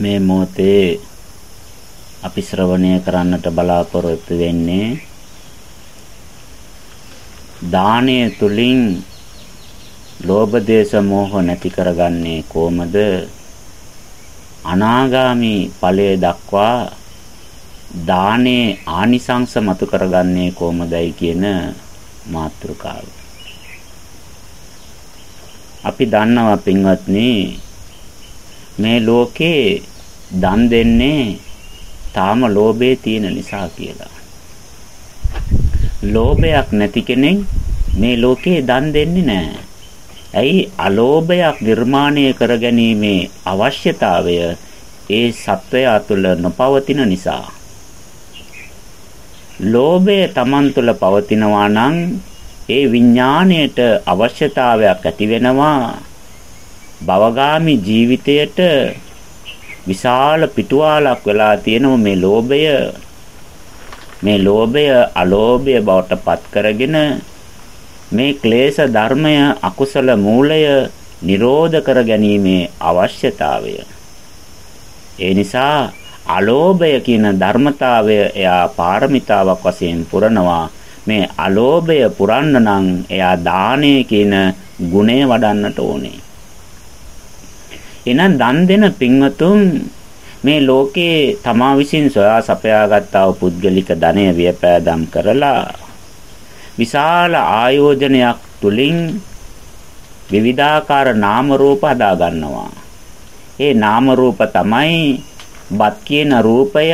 මේ මොහොතේ අපි ශ්‍රවණය කරන්නට බලාපොරොත්තු වෙන්නේ දානය තුලින් ලෝභ දේශ මොහ නැති කරගන්නේ කොහමද අනාගාමි ඵලයේ දක්වා දානේ ආනිසංස මතු කරගන්නේ කොහමදයි කියන මාතෘකාව. අපි දන්නවා පින්වත්නි මේ ලෝකේ දන් දෙන්නේ තාම ලෝභයේ තියෙන නිසා කියලා. ලෝභයක් නැති කෙනෙක් මේ ලෝකේ දන් දෙන්නේ නැහැ. ඇයි අලෝභයක් නිර්මාණය කරගැනීමේ අවශ්‍යතාවය ඒ සත්වයා තුළ නොපවතින නිසා. ලෝභය Taman තුළ පවතිනවා නම් ඒ විඥාණයට අවශ්‍යතාවයක් ඇති වෙනවා භවගාමි ජීවිතයට විශාල පිටුවාලක් වෙලා තියෙනවා මේ ලෝභය. මේ ලෝභය අලෝභය බවට පත් කරගෙන මේ ක්ලේශ ධර්මය අකුසල මූලය නිරෝධ කර ගැනීමේ අවශ්‍යතාවය. ඒ නිසා අලෝභය කියන ධර්මතාවය එයා පාරමිතාවක් වශයෙන් පුරනවා. මේ අලෝභය පුරන්න නම් එයා දානය කියන ගුණය වඩන්නට ඕනේ. එහෙනම් දන් දෙන පින්වතුන් මේ ලෝකේ තමා විසින් සොයා සපයාගත්තා වූ පුද්ගලික ධනය වියපෑදම් කරලා විශාල ආයෝජනයක් තුලින් විවිධාකාර නාම රූප හදා ගන්නවා. ඒ නාම රූප තමයි බත් කියන රූපය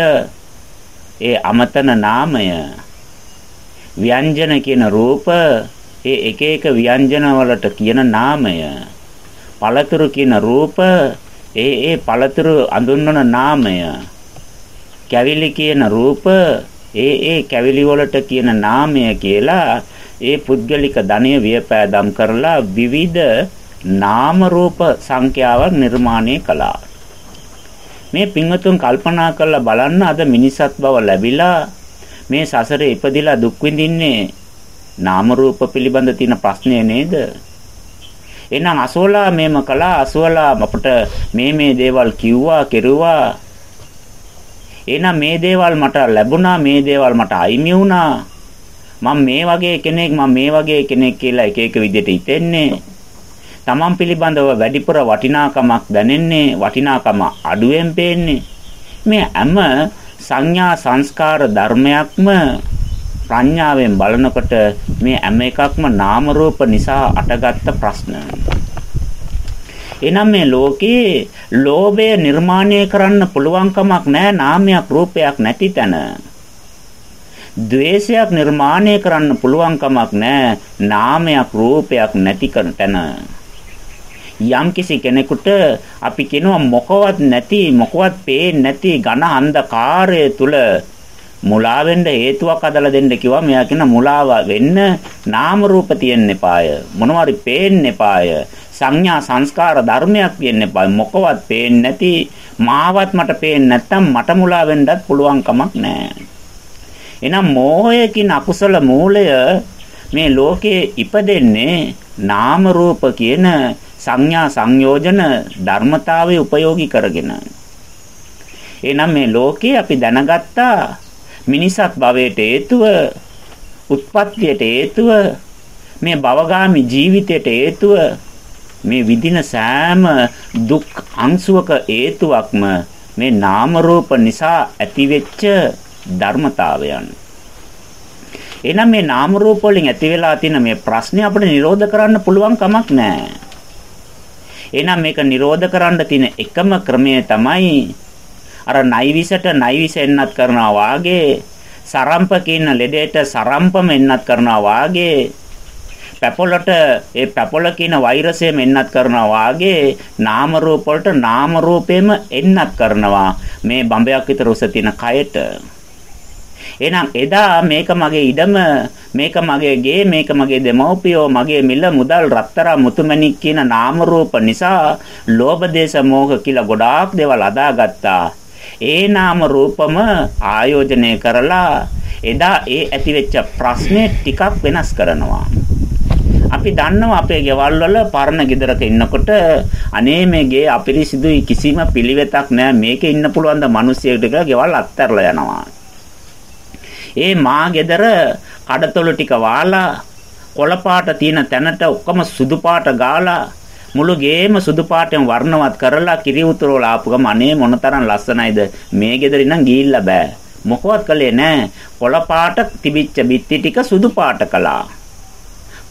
ඒ අමතන නාමය ව්‍යංජන කියන රූප ඒ එක එක ව්‍යංජන වලට කියන නාමය පළතුරු කියන රූප ඒ ඒ පළතුරු අඳුන්වන නාමය කැවිලි කියන රූප ඒ ඒ කැවිලි වලට කියන නාමය කියලා ඒ පුද්ගලික ධනය වියපෑදම් කරලා විවිධ නාම රූප සංඛ්‍යාවක් නිර්මාණය කළා මේ පින්වතුන් කල්පනා කරලා බලන්න අද මිනිසත් බව ලැබිලා මේ සසරේ ඉපදිලා දුක් විඳින්නේ නාම රූප පිළිබඳ තියෙන ප්‍රශ්නය නේද? එහෙනම් අසෝලා මේම කළා අසෝලා අපට මේ මේ දේවල් කිව්වා කෙරුවා. එහෙනම් මේ දේවල් මට ලැබුණා මේ දේවල් මට අයිමි වුණා. මම මේ වගේ කෙනෙක් මම මේ වගේ කෙනෙක් කියලා එක එක විදිහට හිතෙන්නේ. තමන් පිළිබඳව වැඩිපුර වටිනාකමක් දැනෙන්නේ වටිනාකම අඩුවෙන් පේන්නේ. මේ හැම සංඥා සංස්කාර ධර්මයක්ම ප්‍රඥාවෙන් බලනකොට මේ හැම එකක්ම නාම රූප නිසා අටගත්ත ප්‍රශ්න. එනම් මේ ලෝකේ ලෝභය නිර්මාණය කරන්න පුළුවන් කමක් නැහැ නාමයක් රූපයක් නැති තැන. ද්වේෂයක් නිර්මාණය කරන්න පුළුවන් කමක් නැහැ නාමයක් රූපයක් නැති තැන. යම්කිසි කෙනෙකුට අපි කියනවා මොකවත් නැති මොකවත් පේන්නේ නැති ඝන අන්ධකාරය තුල මුලා වෙන්න හේතුවක් අදලා දෙන්න කිව්වා. මෙයා කියන මුලාව වෙන්න නාම රූප තියෙන්න එපාය. මොනවාරි පේන්න එපාය. සංඥා සංස්කාර ධර්මයක් තියෙන්න එපාය. මොකවත් පේන්නේ නැති මාවත් මට පේන්නේ නැත්තම් මට මුලා වෙන්නත් පුළුවන් කමක් නැහැ. එහෙනම් මෝහය කියන අකුසල මූලය මේ ලෝකේ ඉපදෙන්නේ නාම රූප කියන සංඥා සංයෝජන ධර්මතාවයේ උපයෝගී කරගෙන. එහෙනම් මේ ලෝකේ අපි දැනගත්තා මිනිසත් භවයට හේතුව උත්පත්තියට හේතුව මේ භවගාමි ජීවිතයට හේතුව මේ විදින සෑම දුක් අංශුවක හේතුවක්ම මේ නාම රූප නිසා ඇතිවෙච්ච ධර්මතාවයන්. එහෙනම් මේ නාම රූප වලින් ඇති වෙලා තියෙන මේ ප්‍රශ්නේ අපිට නිරෝධ කරන්න පුළුවන් කමක් නැහැ. එහෙනම් මේක නිරෝධ කරන්න තියෙන එකම ක්‍රමය තමයි අර නයිවිසට නයිවිස එන්නත් කරනවා වාගේ සරම්ප කියන ලෙඩේට සරම්පම එන්නත් කරනවා වාගේ පැපොලට ඒ පැපොල කියන වෛරසයම එන්නත් කරනවා වාගේ නාම රූප වලට නාම රූපෙම එන්නත් කරනවා මේ බඹයක් විතර උස තියෙන කයට. එහෙනම් එදා මේක මගේ ඉඩම මේක මගේ ගේ මේක මගේ දෙමව්පියෝ මගේ මිල මුදල් රත්තරන් මුතුමැණික් කියන නාම රූප නිසා ලෝභ දේශ මොහ කියලා ගොඩාක් දේවල් අදාගත්තා. ඒ නාම රූපම ආයෝජනය කරලා එදා ඒ ඇතිවෙච්ච ප්‍රශ්නේ ටිකක් වෙනස් කරනවා අපි දන්නවා අපේ ගෙවල් වල පරණ ගෙදරක ඉන්නකොට අනේ මේ ගේ අපිරිසිදුයි කිසිම පිළිවෙතක් නැහැ මේකේ ඉන්න පුළුවන් ද මිනිස්සෙකුට කියලා ගෙවල් අත්හැරලා යනවා. ඒ මා ගෙදර කඩතොළු ටික වාලා කොළපාට තියෙන තැනට ඔක්කොම සුදු පාට ගාලා මුළු ගේම සුදු පාටෙන් වර්ණවත් කරලා කිරි උතුරවල ආපු ගම අනේ මොනතරම් ලස්සනයිද? මේ ගෙදර ඉඳන් ගිහිල්ලා බෑ. මොකවත් කළේ නෑ. කොළ පාට තිබිච්ච බිත්ති ටික සුදු පාට කළා.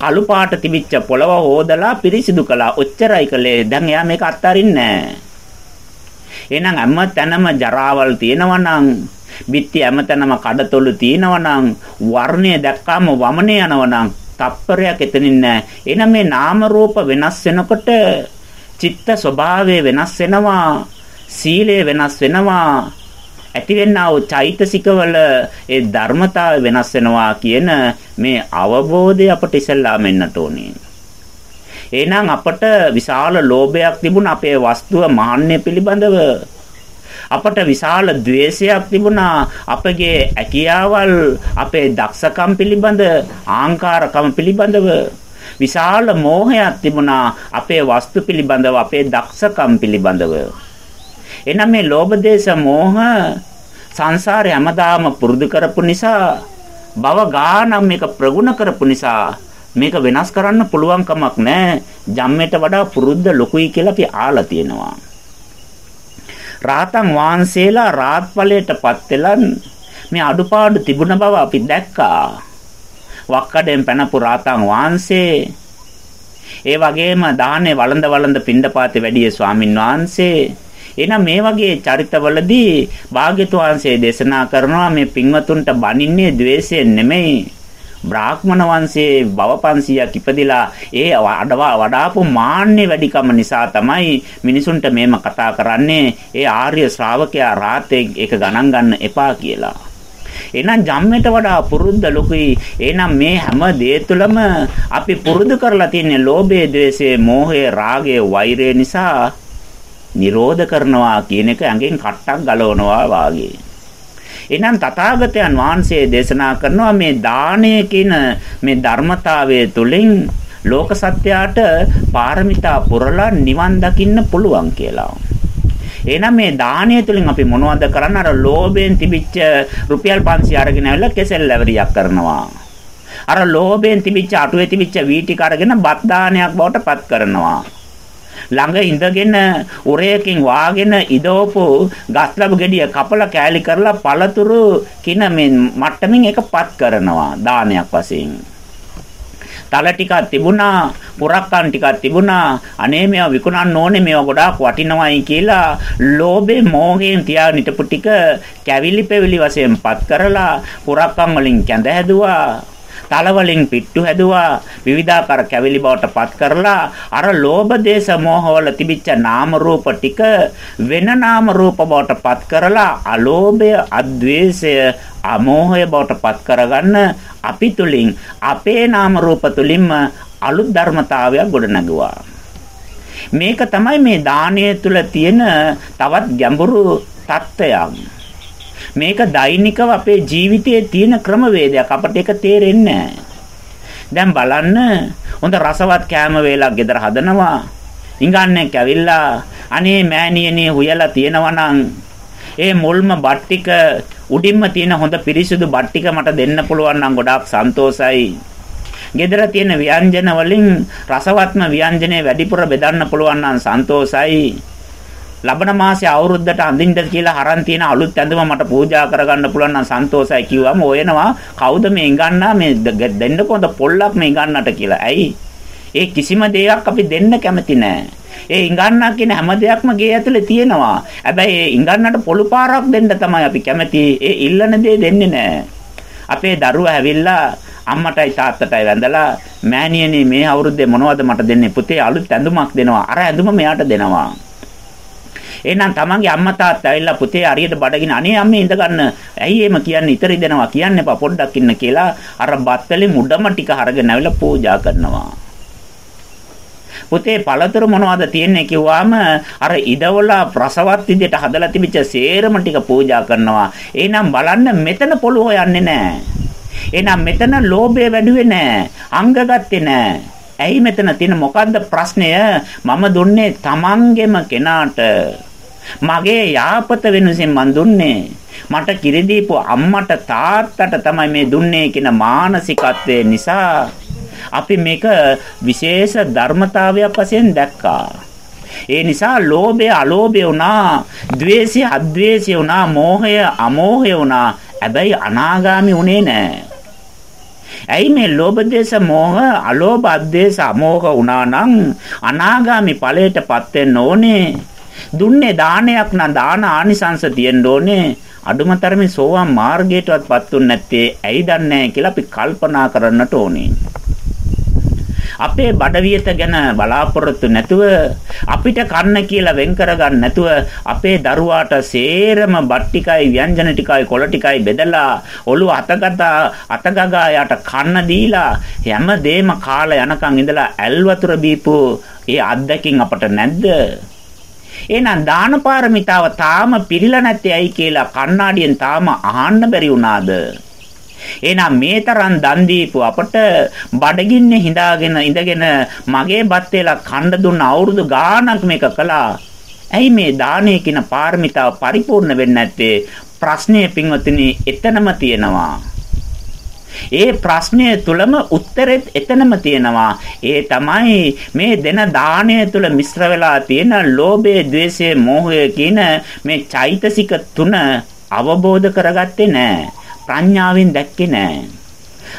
කළු පාට තිබිච්ච පොළව හොදලා පිරිසිදු කළා. ඔච්චරයි කළේ. දැන් එයා මේක අත්හරින්නේ නෑ. එහෙනම් හැම තැනම ජරාවල් තියෙනවා නම් බිත්ති හැමතැනම කඩතොළු තියෙනවා නම් වර්ණය දැක්කාම වමනේ යනවා නම් තප්පරයක් එතනින් නැහැ. එහෙනම් මේ නාම රූප වෙනස් වෙනකොට චිත්ත ස්වභාවය වෙනස් වෙනවා. සීලය වෙනස් වෙනවා. ඇතිවෙනා වූ චෛතසිකවල ඒ ධර්මතාවය වෙනස් වෙනවා කියන මේ අවබෝධය අපට ඉස්සල්ලාම එන්නට ඕනේ. එහෙනම් අපට විශාල ලෝභයක් තිබුණ අපේ වස්තුව මාන්නය පිළිබඳව අපට විශාල द्वේෂයක් තිබුණා අපගේ ඇකියාවල් අපේ දක්ෂකම් පිළිබඳ ආංකාරකම් පිළිබඳව විශාල මෝහයක් තිබුණා අපේ වස්තු පිළිබඳව අපේ දක්ෂකම් පිළිබඳව එනම් මේ ලෝභ දේශ මෝහ සංසාරේ හැමදාම පුරුදු කරපු නිසා භව ගානම් මේක ප්‍රගුණ කරපු නිසා මේක වෙනස් කරන්න පුළුවන් කමක් නැහැ. ජම්මෙට වඩා පුරුද්ද ලොකුයි කියලා අපි ආලා තියෙනවා. රාතන් වහන්සේලා රාත් ඵලයටපත් වෙලා මේ අඩුපාඩු තිබුණ බව අපි දැක්කා. වක්කඩෙන් පැනපු රාතන් වහන්සේ ඒ වගේම දාහනේ වළඳ වළඳ පින්ඩපාතේ වැඩිය ස්වාමින් වහන්සේ එහෙනම් මේ වගේ චරිතවලදී භාග්‍යතුන් වහන්සේ දේශනා කරනවා මේ පින්වතුන්ට බනින්නේ द्वේෂයෙන් නෙමෙයි බ්‍රාහ්මණ වංශයේ බව 500ක් ඉපදිලා ඒ වඩාපු මාන්නේ වැඩිකම නිසා තමයි මිනිසුන්ට මේම කතා කරන්නේ ඒ ආර්ය ශ්‍රාවකයා රාතේ ඒක ගණන් ගන්න එපා කියලා. එහෙනම් ජම්මෙට වඩා පුරුද්ද ලොකුයි. එහෙනම් මේ හැම දේ තුළම අපි පුරුදු කරලා තියෙන ලෝභය, ද්වේෂය, මෝහය, රාගය, වෛරය නිසා නිරෝධ කරනවා කියන එක ඇඟෙන් කට්ටක් ගලවනවා වාගේ. එහෙනම් තථාගතයන් වහන්සේ දේශනා කරනවා මේ දානය කියන මේ ධර්මතාවය තුළින් ලෝක සත්‍යයට පාරමිතා පුරලා නිවන් දකින්න පුළුවන් කියලා. එහෙනම් මේ දානය තුළින් අපි මොනවද කරන්නේ? අර ලෝභයෙන් තිබිච්ච රුපියල් 500 අරගෙන ඇවිල්ලා කෙසෙල් ලැබරියක් කරනවා. අර ලෝභයෙන් තිබිච්ච අටුවේ තිබිච්ච වී ටික අරගෙන බත් දානයක් බවට පත් කරනවා. ළඟ ඉඳගෙන උරයකින් වාගෙන ඉදවපු ගස්ලබු ගෙඩිය කපලා කෑලි කරලා පළතුරු කින මේ මට්ටමින් එකපත් කරනවා දානයක් වශයෙන්. තල ටිකක් තිබුණා, පුරක්කන් ටිකක් තිබුණා. අනේ මේවා විකුණන්න ඕනේ මේවා ගොඩාක් වටිනවයි කියලා ලෝභේ මෝහයෙන් තියාගෙන හිටපු ටික කැවිලි පෙවිලි වශයෙන් පත් කරලා පුරක්කන් වලින් කැඳ හැදුවා. තලවලින් පිට්ටු හැදුවා. විවිධාකාර කැවිලි බවට පත් කරලා අර ලෝභ දේශ මොහවල තිබිච්ච නාම රූප ටික වෙන නාම රූප බවට පත් කරලා අලෝභය අද්වේෂය අමෝහය බවට පත් කරගන්න අපි තුලින් අපේ නාම රූප තුලින්ම අලුත් ධර්මතාවයක් ගොඩනගුවා. මේක තමයි මේ දානය තුල තියෙන තවත් ගැඹුරු தත්ත්වයක් මේක දෛනිකව අපේ ජීවිතයේ තියෙන ක්‍රමවේදයක් අපට ඒක තේරෙන්නේ දැන් බලන්න හොඳ රසවත් කෑම වේලක් ගෙදර හදනවා. ඉංගන්නේ කැවිල්ලා අනේ මෑණියනේ හුයලා තියෙනවා නම් ඒ මුල්ම බත් ටික උඩින්ම තියෙන හොඳ පිරිසිදු බත් ටික මට දෙන්න පුළුවන් නම් ගොඩාක් සන්තෝසයි. ගෙදර තියෙන ව්‍යංජන වලින් රසවත්ම ව්‍යංජනේ වැඩිපුර බෙදන්න පුළුවන් නම් සන්තෝසයි. ලබන මාසේ අවුරුද්දට අඳින්න කියලා අරන් තියෙන අලුත් ඇඳුම මට පූජා කරගන්න පුළුවන් නම් සන්තෝසයි කිව්වම ඔයනවා කවුද මේ ඉඟන්නා මේ දෙන්න කොහොඳ පොල්ලක් මේ ඉඟන්නට කියලා. ඇයි? ඒ කිසිම දෙයක් අපි දෙන්න කැමති නෑ. ඒ ඉඟන්නා කියන හැම දෙයක්ම ගේ ඇතුලේ තියෙනවා. හැබැයි ඒ ඉඟන්නට පොළු පාරක් දෙන්න තමයි අපි කැමති. ඒ ඉල්ලන දේ දෙන්නේ නෑ. අපේ දරුවා ඇවිල්ලා අම්මටයි තාත්තටයි වැඳලා මෑණියනි මේ අවුරුද්දේ මොනවද මට දෙන්නේ පුතේ අලුත් ඇඳුමක් දෙනවා අර ඇඳුම මෙයාට දෙනවා එහෙනම් තමන්ගේ අම්මා තාත්තා ඇවිල්ලා පුතේ හරියට බඩගින අනේ අම්මේ ඉඳ ගන්න. ඇයි එහෙම කියන්නේ? ඉතරි දෙනවා කියන්න එපා පොඩ්ඩක් ඉන්න කියලා අර බත්තලේ මුඩම ටික අරගෙන ඇවිල්ලා පූජා කරනවා. පුතේ පළතුරු මොනවද තියෙන්නේ කිව්වාම අර ඉදවල ප්‍රසවත් විදියට හදලා තිබිච්ච සේරම ටික පූජා කරනවා. එහෙනම් බලන්න මෙතන පොළොව යන්නේ නැහැ. එහෙනම් මෙතන ලෝභය වැඩුවේ නැහැ. අංග ගත්තේ නැහැ. ඇයි මෙතන තියෙන මොකද්ද ප්‍රශ්නය? මම දුන්නේ Tamanගෙම කෙනාට. මගේ යාපත වෙනුසින් මන් දුන්නේ. මට කිරි දීපු අම්මට තාත්තට තමයි මේ දුන්නේ කියන මානසිකත්වය නිසා අපි මේක විශේෂ ධර්මතාවයක් වශයෙන් දැක්කා. ඒ නිසා ලෝභය අලෝභය වුණා, ద్వේෂය අද්වේෂය වුණා, මෝහය අමෝහය වුණා. හැබැයි අනාගාමි උනේ නැහැ. ඇයි මේ ලෝභ දේශ මොහ අලෝභ අද්වේෂ අමෝහ වුණා නම් අනාගාමි ඵලයටපත් වෙන්න ඕනේ දුන්නේ දානයක් නම් දාන ආනිසංස තියෙන්න ඕනේ. අඩුම තරමේ සෝවාන් මාර්ගයටවත්පත් උන්නේ නැත්තේ ඇයි දන්නේ කියලා අපි කල්පනා කරන්නට ඕනේ. අපේ බඩවියත ගැන බලාපොරොත්තු නැතුව අපිට කන්න කියලා වෙන් කරගන්න නැතුව අපේ දරුවාට සේරම බත් ටිකයි ව්‍යංජන ටිකයි කොළ ටිකයි බෙදලා ඔළුව අතගතා අතගගා යට කන්න දීලා හැම දෙම කාලා යනකම් ඉඳලා ඇල් වතුර බීපු ඒ අත්දැකින් අපට නැද්ද? එහෙනම් දාන පාරමිතාව තාම පිරීලා නැත්තේ ඇයි කියලා කණ්ණාඩියෙන් තාම අහන්න බැරි වුණාද එහෙනම් මේ තරම් දන් දීපු අපට බඩගින්නේ හිඳාගෙන ඉඳගෙන මගේ බත් වේලා කණ්ඩ දුන්න අවුරුදු ගාණක් මේක කළා. ඇයි මේ දානයේ කියන පාරමිතාව පරිපූර්ණ වෙන්නේ නැත්තේ? ප්‍රශ්නය පින්වතුනි එතනම තියෙනවා. ඒ ප්‍රශ්නය තුලම උත්තරෙත් එතනම තියෙනවා. ඒ තමයි මේ දෙන දාණය තුල මිශ්‍ර වෙලා තියෙන ලෝභය, ద్వේෂය, මෝහය කියන මේ චෛතසික තුන අවබෝධ කරගත්තේ නැහැ. ප්‍රඥාවෙන් දැක්කේ නෑ.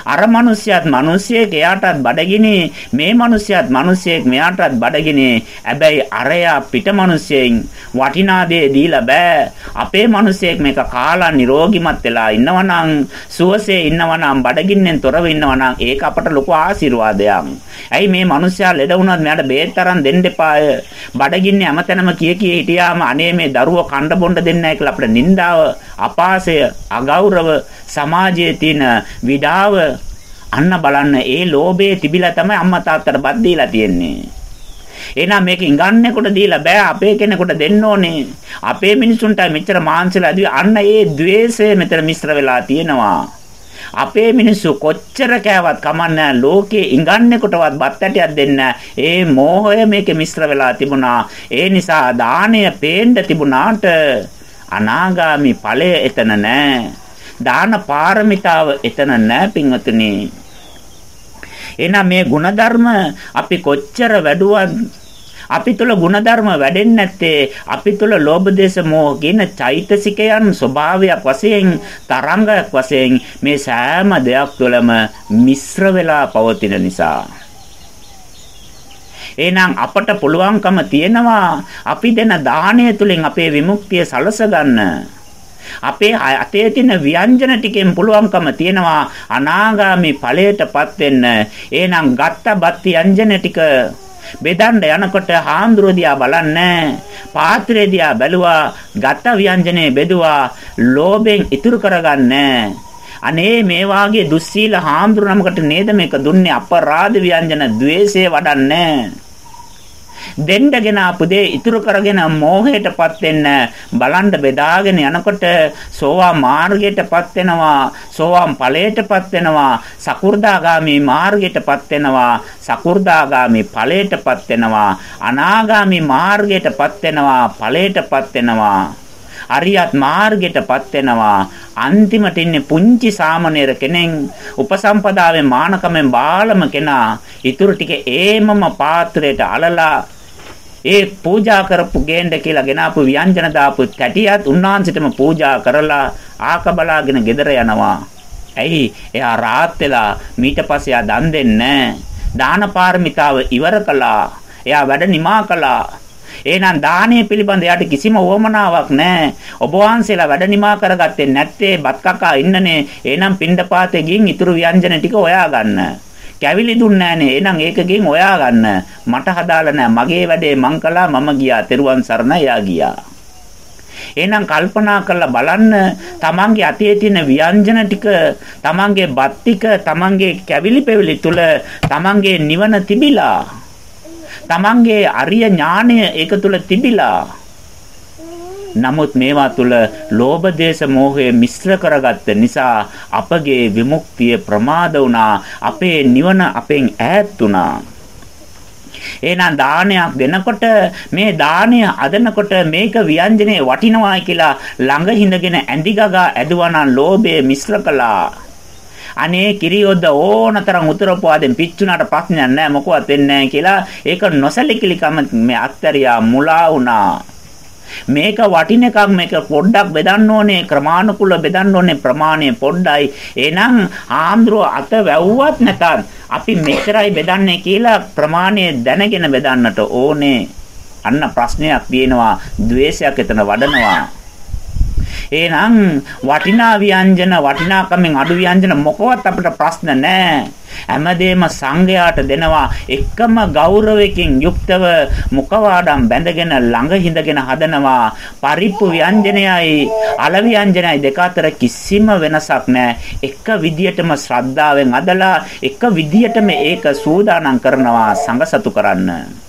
අර මිනිස්සයාත් මිනිස්සෙක් එයාටත් බඩගිනි. මේ මිනිස්සයාත් මිනිස්සෙක් මෙයාටත් බඩගිනි. හැබැයි අරයා පිට මිනිස්සෙන් වටිනා දේ දීලා බෑ. අපේ මිනිස්සෙක් මේක කාලා නිරෝගිමත් වෙලා ඉන්නවනම් සුවසේ ඉන්නවනම් බඩගින්නෙන් තොරව ඉන්නවනම් ඒක අපට ලොකු ආශිර්වාදයක්. ඇයි මේ මිනිස්සයා ලෙඩ වුණත් මෙයාට බේත් තරම් දෙන්න එපාය? බඩගින්නේ හැමතැනම කිය කිය හිටියාම අනේ මේ දරුවෝ කණ්ඩ බොණ්ඩ දෙන්නේ නැහැ කියලා අපිට නින්දාව අපාසය අගෞරව සමාජයේ තියෙන විඩාව අන්න බලන්න ඒ ලෝභයේ තිබිලා තමයි අම්මා තාත්තට බත් දීලා තියෙන්නේ. එහෙනම් මේක ඉඟන්නේකොට දීලා බෑ අපේ කෙනෙකුට දෙන්න ඕනේ. අපේ මිනිසුන්ට මෙච්චර මාංශලා දී අන්න ඒ द्वේෂය මෙතන මිශ්‍ර වෙලා තියෙනවා. අපේ මිනිස්සු කොච්චර කෑවත් කමන්නේ ලෝකේ ඉඟන්නේකොටවත් බත් ඇටයක් දෙන්න ඒ මෝහය මේකේ මිශ්‍ර වෙලා තිබුණා ඒ නිසා දාණය පේන්න තිබුණාට අනාගාමි ඵලය එතන නැහැ දාන පාරමිතාව එතන නැහැ පින්වතුනි. එහෙනම් මේ ಗುಣධර්ම අපි කොච්චර වැඩුවත් අපි තුල ಗುಣධර්ම වැඩෙන්නේ නැත්තේ අපි තුල ලෝභ දේශ මොහ කියන චෛතසිකයන් ස්වභාවයක් වශයෙන් තරංගයක් වශයෙන් මේ සෑම දෙයක් තුළම මිශ්‍ර වෙලා පවතින නිසා එහෙනම් අපට පුළුවන්කම තියෙනවා අපි දෙන දාණය තුලින් අපේ විමුක්තිය සලස ගන්න අපේ අතේ තියෙන ව්‍යංජන ටිකෙන් පුළුවන්කම තියෙනවා අනාගාමි ඵලයටපත් වෙන්න. එහෙනම් ගත්ත බත් ව්‍යංජන ටික බෙදන්න යනකොට හාමුදුරුවෝ බලන්නේ. පාත්‍රය දිහා බැලුවා ගත්ත ව්‍යංජනේ බෙදුවා ලෝභෙන් ඉතුරු කරගන්නේ. අනේ මේ වාගේ දුස්සීල හාමුදුරු නමකට නේද මේක දුන්නේ? අපරාධ ව්‍යංජන द्वේෂය වඩන්නේ. දෙන්නගෙන ආපු දේ ඉතුරු කරගෙන මෝහයටපත් වෙන්න බලන්න බෙදාගෙන යනකොට සෝවා මාර්ගයටපත් වෙනවා සෝවාන් ඵලයටපත් වෙනවා සකු르දාගාමි මාර්ගයටපත් වෙනවා සකු르දාගාමි ඵලයටපත් වෙනවා අනාගාමි මාර්ගයටපත් වෙනවා ඵලයටපත් වෙනවා. අරියත් මාර්ගයටපත් වෙනවා. අන්තිමට ඉන්නේ පුංචි සාමණේර කෙනෙක් උපසම්පදාවේ මානකමෙන් බාලම කෙනා ඊටු ටික ඒමම පාත්‍රයට අලලා ඒ පූජා කරපු ගේන්න කියලා ගෙනාපු ව්‍යංජන දාපු තැටියත් උන්වහන්සේටම පූජා කරලා ආක බලාගෙන ගෙදර යනවා. ඇයි? එයා රාත් වෙලා මීට පස්සේ එයා දන් දෙන්නේ දාන පාරමිතාව ඉවර කළා. එයා වැඩ නිමා කළා. එහෙනම් දානීය පිළිබඳ යාට කිසිම උවමනාවක් නැහැ. ඔබ වහන්සේලා වැඩ නිමා කරගත්තේ නැත්තේ බත් කකා ඉන්නනේ. එහෙනම් පින්ඩපාතේ ගින් ඉතුරු ව්‍යංජන ටික හොයා ගන්න. කැවිලි දුන්නේ නැහනේ. එහෙනම් ඒකකින් හොයා ගන්න. මට හදාලා නැහැ. මගේ වැඩේ මං කළා මම ගියා. තෙරුවන් සරණ එයා ගියා. එහෙනම් කල්පනා කරලා බලන්න තමන්ගේ අතේ තියෙන ව්‍යංජන ටික තමන්ගේ බත් ටික තමන්ගේ කැවිලි පෙවිලි තුල තමන්ගේ නිවන තිබිලා තමන්ගේ අරිය ඥාණය ඒක තුල තිබිලා නමුත් මේවා තුල ලෝභ දේශ මොහය මිශ්‍ර කරගත්ත නිසා අපගේ විමුක්තිය ප්‍රමාද වුණා අපේ නිවන අපෙන් ඈත් වුණා එහෙනම් දානයක් දෙනකොට මේ දානය අදනකොට මේක ව්‍යංජනේ වටිනවායි කියලා ළඟ හිඳගෙන ඇඳි ගගා ඇදුවනම් ලෝභය මිශ්‍ර කළා. අනේ කිරියොද්ද ඕනතරම් උතරපුවාදෙන් පිච්චුනාට ප්‍රශ්නයක් නැහැ මොකවත් වෙන්නේ නැහැ කියලා ඒක නොසැලකිලිකම මේ අත්තරියා මුලා වුණා. මේක වටින එකක් මේක පොඩ්ඩක් බෙදන්න ඕනේ ක්‍රමානුකූලව බෙදන්න ඕනේ ප්‍රමාණය පොඩ්ඩයි. එහෙනම් ආම්ද්‍රෝ අත වැව්වත් නැතත් අපි මෙච්චරයි බෙදන්නේ කියලා ප්‍රමාණය දැනගෙන බෙදන්නට ඕනේ. අන්න ප්‍රශ්නයක් තියෙනවා द्वේෂයක් එතන වඩනවා. එහෙනම් වටිනා ව්‍යංජන වටිනාකමෙන් අඩු ව්‍යංජන මොකවත් අපිට ප්‍රශ්න නැහැ. හැමදේම සංඝයාට දෙනවා එකම ගෞරවයෙන් යුක්තව මුඛවාඩම් බැඳගෙන ළඟ හිඳගෙන හදනවා. පරිප්පු ව්‍යංජනයයි අල ව්‍යංජනයයි දෙක අතර කිසිම වෙනසක් නැහැ. එක විදියටම ශ්‍රද්ධාවෙන් අදලා එක විදියටම ඒක සූදානම් කරනවා සංඝසතු කරන්න.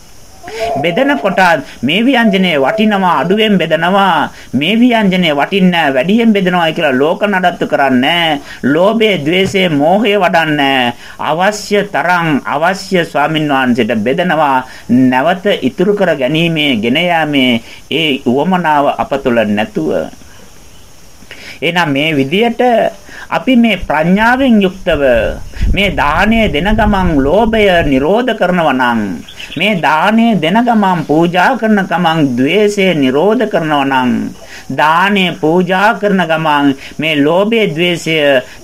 බෙදනකොට මේ ව්‍යංජනේ වටිනවා අඩුවෙන් බෙදනවා. මේ ව්‍යංජනේ වටින්නේ වැඩියෙන් බෙදනවා කියලා ලෝක නඩත්තු කරන්නේ ලෝභය ద్వේෂය මෝහය වඩන්නේ අවශ්‍ය තරම් අවශ්‍ය ස්වාමින් වහන්සේට බෙදනවා. නැවත ඉතුරු කර ගැනීමේ ගෙන යාමේ ඒ උවමනාව අප තුළ නැතුව එහෙනම් මේ විදියට අපි මේ ප්‍රඥාවෙන් යුක්තව මේ දාණය දෙන ගමන් ලෝභය නිරෝධ කරනවා නම් මේ දාණය දෙන ගමන් පූජා කරන ගමන් द्वේෂය නිරෝධ කරනවා නම් දාණය පූජා කරන ගමන් මේ ලෝභය द्वේෂය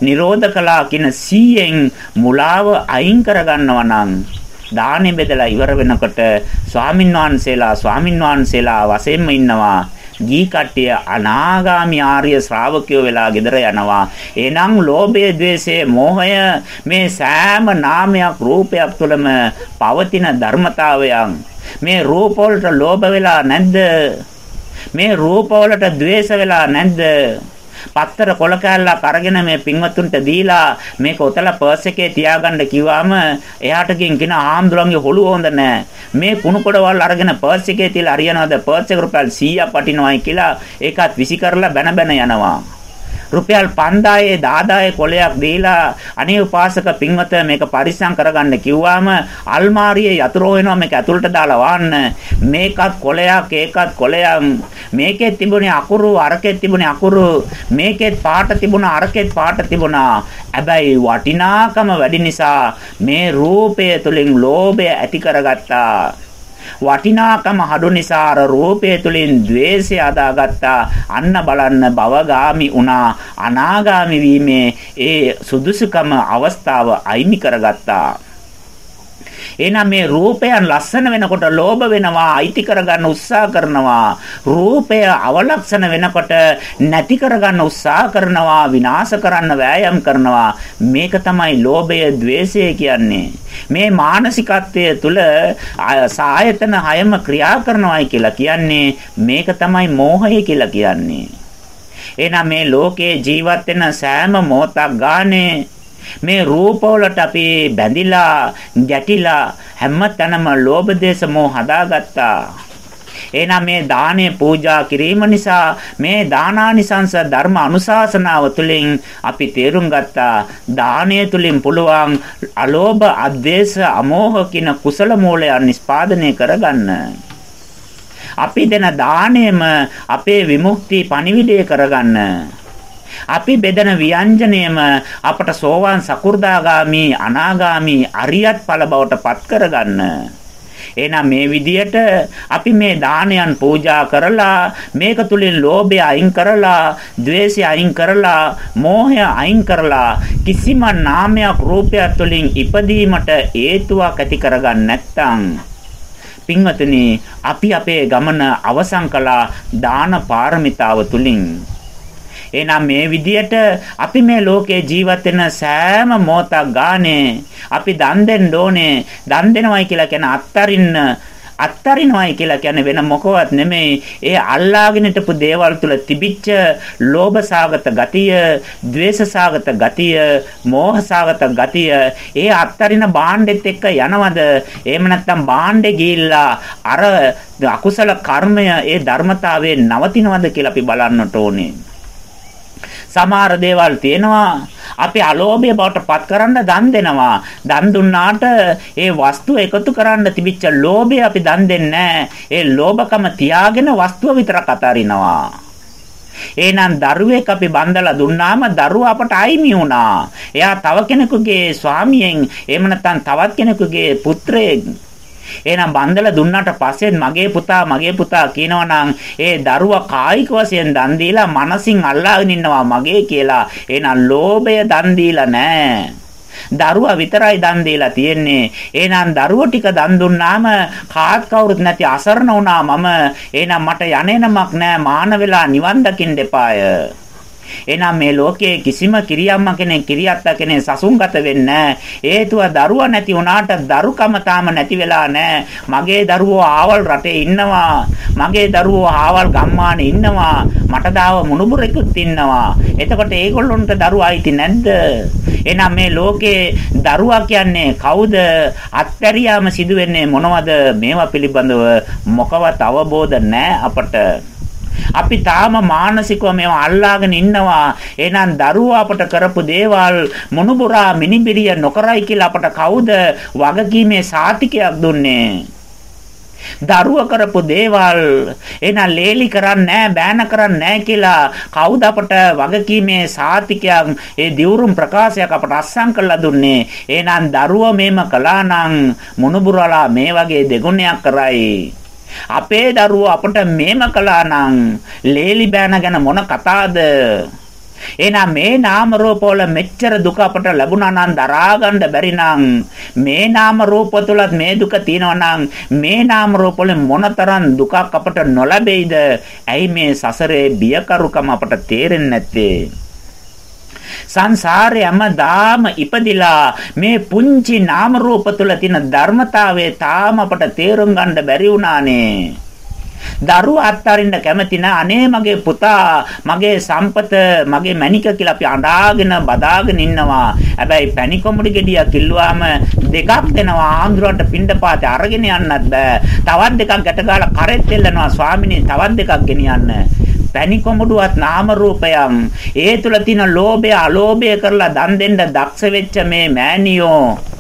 නිරෝධ කළා කියන සීයෙන් මුලාව අයින් කරගන්නවා නම් දාණය බෙදලා ඉවර වෙනකොට ස්වාමින්වහන්සේලා ස්වාමින්වහන්සේලා වශයෙන්ම ඉන්නවා. ගී කට්ටිය අනාගාමි ආර්ය ශ්‍රාවකයෝ වෙලා ගෙදර යනවා. එනම් ලෝභය, ద్వේෂය, මෝහය මේ සෑම නාමයක් රූපයක් තුළම පවතින ධර්මතාවයන්. මේ රූප වලට ලෝභ වෙලා නැද්ද? මේ රූප වලට ద్వේෂ වෙලා නැද්ද? පත්තර කොල කෑල්ලක් අරගෙන මේ පින්වත්තුන්ට දීලා මේක ඔතලා පර්ස් එකේ තියාගන්න කිව්වම එයාට ගින් කියන ආම්දුරන්ගේ හොළුව හොඳ නැහැ. මේ කුණු කොටවල් අරගෙන පර්ස් එකේ තියලා හරියනවද පර්ස් එක රුපියල් 100ක් වටිනවයි කියලා ඒකත් විසි කරලා බැන බැන යනවා. රුපියල් 5000 10000 කොලයක් දීලා අනේ උපාසක පින්වත මේක පරිස්සම් කරගන්න කිව්වාම අල්මාරියේ යතුරු වෙනවා මේක ඇතුළට දාලා වාන්න. මේකත් කොලයක් ඒකත් කොලයක්. මේකේ තිබුණේ අකුරු අරකේ තිබුණේ අකුරු. මේකෙත් පාට තිබුණා අරකෙත් පාට තිබුණා. හැබැයි වටිනාකම වැඩි නිසා මේ රූපය තුලින් ලෝභය ඇති කරගත්තා. වටිනාකම හඩු නිසා අර රූපය තුලින් द्वේෂය අදාගත්තා. අන්න බලන්න භවගාමි වුණා. අනාගාමි වීමේ ඒ සුදුසුකම අවස්ථාව අයිමි කරගත්තා. එහෙනම් මේ රූපයන් ලස්සන වෙනකොට ලෝභ වෙනවා, අයිති කරගන්න උත්සාහ කරනවා. රූපය අවලක්ෂණ වෙනකොට නැති කරගන්න උත්සාහ කරනවා, විනාශ කරන්න වෑයම් කරනවා. මේක තමයි ලෝභය, ద్వේෂය කියන්නේ. මේ මානසිකත්වයේ තුල සායතන හයම ක්‍රියා කරනවායි කියලා කියන්නේ මේක තමයි මෝහය කියලා කියන්නේ. එහෙනම් මේ ලෝකේ ජීවත් වෙන සෑම මොහොතක් ගානේ මේ රූපවලට අපි බැඳිලා ගැටිලා හැමතැනම ලෝභ දේශ මොහ හදාගත්තා. එහෙනම් මේ දානය පූජා කිරීම නිසා මේ දානානිසංස ධර්ම අනුශාසනාව තුළින් අපි තේරුම් ගත්තා දානය තුළින් පුළුවන් අලෝභ අද්වේෂ අමෝහ කියන කුසල මූලයන් නිස්පාදනය කරගන්න. අපි දෙන දාණයම අපේ විමුක්ති පණිවිඩය කරගන්න. අපි බෙදන ව්‍යංජනයම අපට සෝවාන් සකු르දාගාමි අනාගාමි අරියත් ඵල බවට පත් කරගන්න. එහෙනම් මේ විදියට අපි මේ දානයන් පූජා කරලා මේක තුලින් ලෝභය අයින් කරලා, ద్వේෂය අයින් කරලා, මෝහය අයින් කරලා කිසිම නාමයක් රූපයක් තුලින් ඉපදීමට හේතුවක් ඇති කරගන්න නැත්නම් පින්වතුනි අපි අපේ ගමන අවසන් කළා දාන පාරමිතාව තුලින් එහෙනම් මේ විදියට අපි මේ ලෝකේ ජීවත් වෙන සෑම මොහොතක් ගානේ අපි දන් දෙන්න ඕනේ. දන් දෙනවයි කියලා කියන අත්තරින්න අත්තරිනවයි කියලා කියන්නේ වෙන මොකවත් නෙමෙයි. ඒ අල්ලාගෙන හිටපු දේවල් තුල තිබිච්ච ලෝභසාගත ගතිය, ద్వේෂසාගත ගතිය, මෝහසාගත ගතිය, ඒ අත්තරින භාණ්ඩෙත් එක්ක යනවද? එහෙම නැත්නම් භාණ්ඩේ ගිහිල්ලා අර අකුසල කර්මය ඒ ධර්මතාවයේ නවතිනවද කියලා අපි බලන්නට ඕනේ. සමහර දේවල් තියෙනවා අපි අලෝභය බවට පත් කරන්න දන් දෙනවා. දන් දුන්නාට ඒ වස්තුව එකතු කරන්න තිබිච්ච ලෝභය අපි දන් දෙන්නේ ඒ ලෝභකම තියාගෙන වස්තුව විතරක් අතාරිනවා. එහෙනම් දරුවෙක් අපි බන්දලා දුන්නාම දරුවා අපට අයිමි වුණා. එයා තව කෙනෙකුගේ ස්වාමියෙන් එහෙම නැත්නම් තවත් කෙනෙකුගේ පුත්‍රයෙක් එහෙනම් බන්දලා දුන්නාට පස්සේ මගේ පුතා මගේ පුතා කියනවනම් ඒ දරුවා කායික වශයෙන් දන් දීලා මනසින් අල්ලාගෙන ඉන්නවා මගේ කියලා. එහෙනම් ලෝභය දන් දීලා නැහැ. දරුවා විතරයි දන් දීලා තියෙන්නේ. එහෙනම් දරුවෝ ටික දන් දුන්නාම කාත් කවුරුත් නැති අසරණ වුණා මම. එහෙනම් මට යන්නේ නමක් නැහැ. මාන වෙලා නිවන් දකින්න එපාය. එහෙනම් මේ ලෝකයේ කිසිම කිරියම්ම කෙනෙක් කිරියත්ත කෙනෙක් සසුන්ගත වෙන්නේ හේතුව දරුවා නැති වුණාට දරුකම තාම නැති වෙලා නැහැ. මගේ දරුවෝ ආවල් රටේ ඉන්නවා. මගේ දරුවෝ ආවල් ගම්මානේ ඉන්නවා. මට දාව මුණුබුරෙකුත් ඉන්නවා. එතකොට ඒගොල්ලොන්ට දරුවා අයිති නැද්ද? එහෙනම් මේ ලෝකේ දරුවා කියන්නේ කවුද? අත්හැරියාම සිදුවෙන්නේ මොනවද? මේවා පිළිබඳව මොකවත් අවබෝධ නැහැ අපට. අපි තාම මානසිකව මේවා අල්ලාගෙන ඉන්නවා. එහෙනම් දරුවෝ අපට කරපු දේවල් මොනුබුරා මිනිබිරිය නොකරයි කියලා අපට කවුද වගකීමේ සාතිකයක් දුන්නේ? දරුව කරපු දේවල් එහෙනම් ලේලි කරන්නේ නැහැ බෑන කරන්නේ නැහැ කියලා කවුද අපට වගකීමේ සාතිකයක් ඒ දිවුරුම් ප්‍රකාශයක් අපට අස්සම් කරලා දුන්නේ එහෙනම් දරුව මේම කළා නම් මුණුබුරලා මේ වගේ දෙගුණයක් කරයි අපේ දරුවෝ අපට මේම කළා නම් ලේලි බෑන ගැන මොන කතාවද? එහෙනම් මේ නාම රූප වල මෙච්චර දුක අපට ලැබුණා නම් දරා ගන්න බැරි නම් මේ නාම රූප තුලත් මේ දුක තියෙනවා නම් මේ නාම රූප වල මොනතරම් දුකක් අපට නොලැබෙයිද? ඇයි මේ සසරේ බියකරුකම අපට තේරෙන්නේ නැත්තේ? සංසාරේ හැමදාම ඉපදිලා මේ පුංචි නාම රූප තුල තියෙන ධර්මතාවය තාම අපට තේරුම් ගන්න බැරි වුණානේ. දරුවා අත්තරින්න කැමති නැ. අනේ මගේ පුතා මගේ සම්පත මගේ මැනික කියලා අපි අඬාගෙන බදාගෙන ඉන්නවා. හැබැයි පැණි කොමුඩි ගෙඩියක් කිල්ලුවාම දෙකක් දෙනවා. ආන්දරට පින්ඩපාතේ අරගෙන යන්නත් බෑ. තවත් දෙකක් ගැට ගාලා කරෙත් එල්ලනවා. ස්වාමිනේ තවත් දෙකක් ගෙනියන්න. පැණි කොමුඩුවත් නාම රූපයන්. ඒ තුල තියෙන ලෝභය අලෝභය කරලා දන් දෙන්න දක්ෂ වෙච්ච මේ මෑනියෝ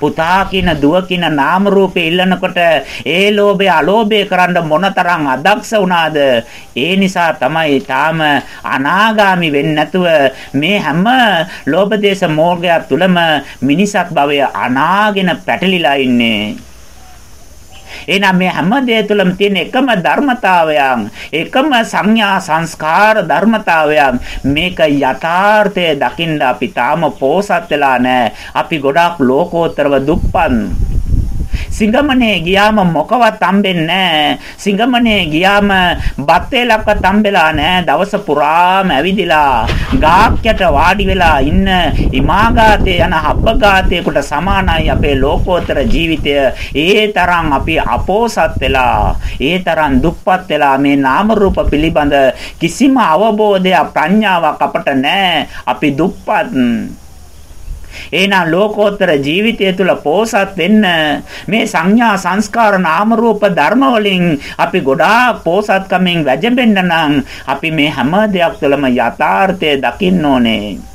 පුතා කියන දුව කියන නාම රූපේ ඉල්ලනකොට ඒ ලෝභය අලෝභය කරන්න මොනතරම් අදක්ෂ වුණාද? ඒ නිසා තමයි තාම අනාගාමි වෙන්නේ නැතුව මේ හැම ලෝභ දේශ මෝහය තුලම මිනිසක් භවය අනාගෙන පැටලිලා ඉන්නේ. එහෙනම් මේ හැම දෙය තුළම තියෙන එකම ධර්මතාවයන් එකම සංඥා සංස්කාර ධර්මතාවයන් මේක යථාර්ථය දකින්න අපි තාම පෝසත් වෙලා නැහැ අපි ගොඩාක් ලෝකෝත්තරව දුප්පත්. සිංගමනේ ගියාම මොකවත් හම්බෙන්නේ නැහැ. සිංගමනේ ගියාම බත් වේලක්වත් හම්බෙලා නැහැ. දවස පුරාම ඇවිදිලා ගාක් යට වාඩි වෙලා ඉන්න ඉමාගාතේ යන හබ්බගාතේකට සමානයි අපේ ලෝකෝත්තර ජීවිතය. ඒ තරම් අපි අපෝසත් වෙලා, ඒ තරම් දුප්පත් වෙලා මේ නාම රූප පිළිබඳ කිසිම අවබෝධයක් ප්‍රඥාවක් අපට නැහැ. අපි දුප්පත් එහෙනම් ලෝකෝත්තර ජීවිතය තුළ පෝසත් වෙන්න මේ සංඥා සංස්කාර නාම රූප ධර්ම වලින් අපි ගොඩාක් පෝසත්කමින් වැජඹෙන්න නම් අපි මේ හැම දෙයක් තුළම යථාර්ථය දකින්න ඕනේ.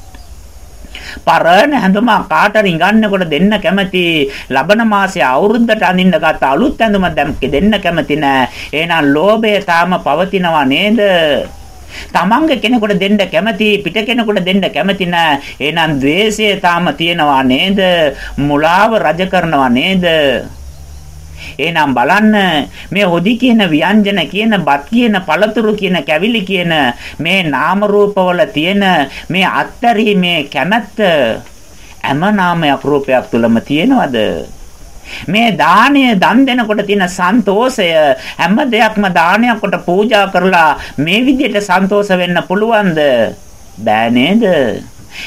පරණ හැඳුම කාට රිඟන්නකොට දෙන්න කැමති ලබන මාසේ අවුරුද්දට අඳින්න ගත්ත අලුත් හැඳුම දැන් දෙන්න කැමති නෑ එහෙනම් ලෝභය තාම පවතිනවා නේද තමන්ගේ කෙනෙකුට දෙන්න කැමති පිට කෙනෙකුට දෙන්න කැමති නෑ. එහෙනම් द्वේෂය තාම තියෙනවා නේද? මුලාව රජ කරනවා නේද? එහෙනම් බලන්න මේ හොදි කියන ව්‍යංජන කියන බත් කියන පළතුරු කියන කැවිලි කියන මේ නාම රූපවල තියෙන මේ අත්තරීමේ කැමැත්ත හැම නාමයක් රූපයක් තුලම තියෙනවද මේ දාණය දන් දෙනකොට තියෙන සන්තෝෂය හැම දෙයක්ම දානයක් කොට පූජා කරලා මේ විදිහට සන්තෝෂ වෙන්න පුළුවන්ද? බෑ නේද?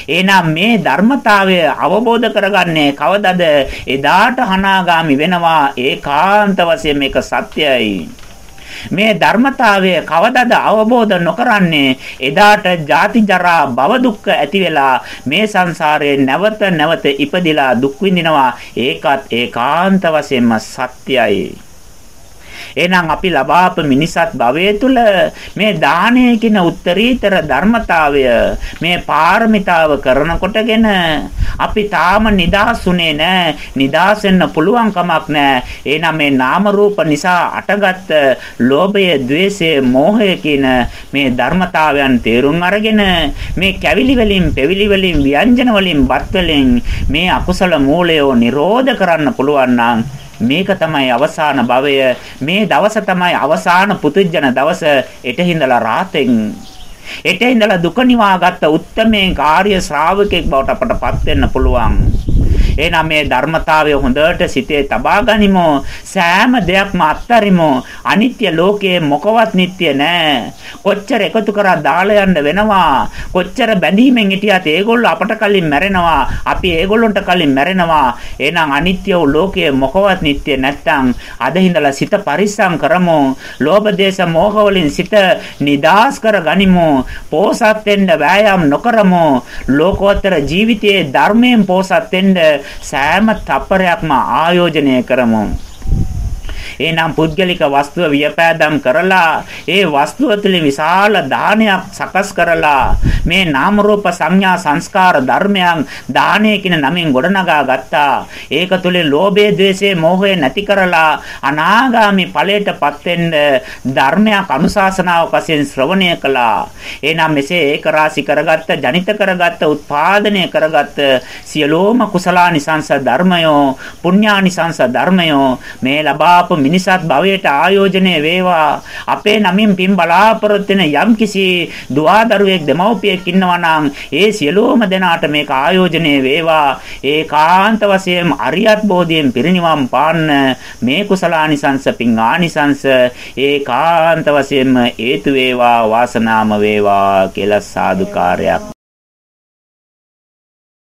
එහෙනම් මේ ධර්මතාවය අවබෝධ කරගන්නේ කවදද? එදාට අනාගාමි වෙනවා ඒකාන්ත වශයෙන් මේක සත්‍යයි. මේ ධර්මතාවය කවදද අවබෝධ නොකරන්නේ? එදාට ජාති ජරා භව දුක්ඛ ඇති වෙලා මේ සංසාරයේ නැවත නැවත ඉපදිලා දුක් විඳිනවා. ඒකත් ඒකාන්ත වශයෙන්ම සත්‍යයි. එහෙනම් අපි ලබාපු මිනිසත් භවයේ තුල මේ දානය කියන උත්තරීතර ධර්මතාවය මේ පාරමිතාව කරනකොටගෙන අපි තාම නිදාසුනේ නැහැ. නිදාස් වෙන්න පුළුවන් කමක් නැහැ. එහෙනම් මේ නාම රූප නිසා අටගත් ලෝභය, ద్వේෂය, මෝහය කියන මේ ධර්මතාවයන් තේරුම් අරගෙන මේ කැවිලි වලින්, පෙවිලි වලින්, ව්‍යංජන වලින්, බත් වලින් මේ අකුසල මූලය නිරෝධ කරන්න පුළුවන් නම් මේක තමයි අවසාන භවය. මේ දවස තමයි අවසාන පුතුජන දවස. එතහිඳලා රාතෙන් එතහිඳලා දුක නිවාගත්ත උත්තමේ කාර්ය ශ්‍රාවකෙක් බවට අපටපත් වෙන්න පුළුවන්. එහෙනම් මේ ධර්මතාවය හොඳට සිතේ තබා ගනිමු. සෑම දෙයක්ම අත්තරිමු. අනිත්‍ය ලෝකයේ මොකවත් නිට්ටය නෑ. කොච්චර එකතු කරා දාලා යන්න වෙනවා. කොච්චර බැඳීමෙන් හිටියත් ඒගොල්ලෝ අපට කලින් මැරෙනවා. අපි ඒගොල්ලන්ට කලින් මැරෙනවා. එහෙනම් අනිත්‍ය වූ ලෝකයේ මොකවත් නිට්ටය නැත්තම් අද හිඳලා සිත පරිස්සම් කරමු. ලෝභ දේශ මෝහ වලින් සිත නිදාස් කර ගනිමු. පෝසත් වෙන්න වෑයම් නොකරමු. ලෝකෝත්තර ජීවිතයේ ධර්මයෙන් පෝසත් වෙන්න සෑම තප්පරයක්ම ආයෝජනය කරමු. එහෙනම් පුද්ගලික වස්තුව වියපෑදම් කරලා ඒ වස්තුව තුළින් විශාල දානයක් සකස් කරලා මේ නාම රූප සංඥා සංස්කාර ධර්මයන් දානය කියන නමින් ගොඩනගා ගත්තා. ඒක තුළින් ලෝභය, ద్వේෂය, මෝහය නැති කරලා අනාගාමි ඵලයටපත් වෙන්න ධර්මයක් අනුශාසනාවක් වශයෙන් ශ්‍රවණය කළා. එහෙනම් මෙසේ ඒක රාශි කරගත්ත, ජනිත කරගත්ත, උත්පාදනය කරගත්ත සියලෝම කුසලානිසංස ධර්මයෝ, පුණ්‍යානිසංස ධර්මයෝ මේ ලබාපු මිනිසත් භවයට ආයෝජනය වේවා. අපේ නමින් පින් බලාපොරොත්තු වෙන යම්කිසි දුවදරුවෙක් දෙමව්පියෙක් ඉන්නවා නම් ඒ සියලුම දෙනාට මේක ආයෝජනය වේවා. ඒකාන්ත වශයෙන් අරියත් බෝධියෙන් පිරිනිවන් පාන්න මේ කුසලානිසංස පින් ආනිසංස ඒකාන්ත වශයෙන්ම හේතු වේවා වාසනාම වේවා කියලා සාදුකාරයක්.